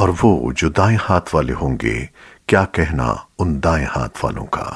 اور وہ جو دائیں ہاتھ والے ہوں گے، کیا کہنا ان دائیں ہاتھ والوں کا؟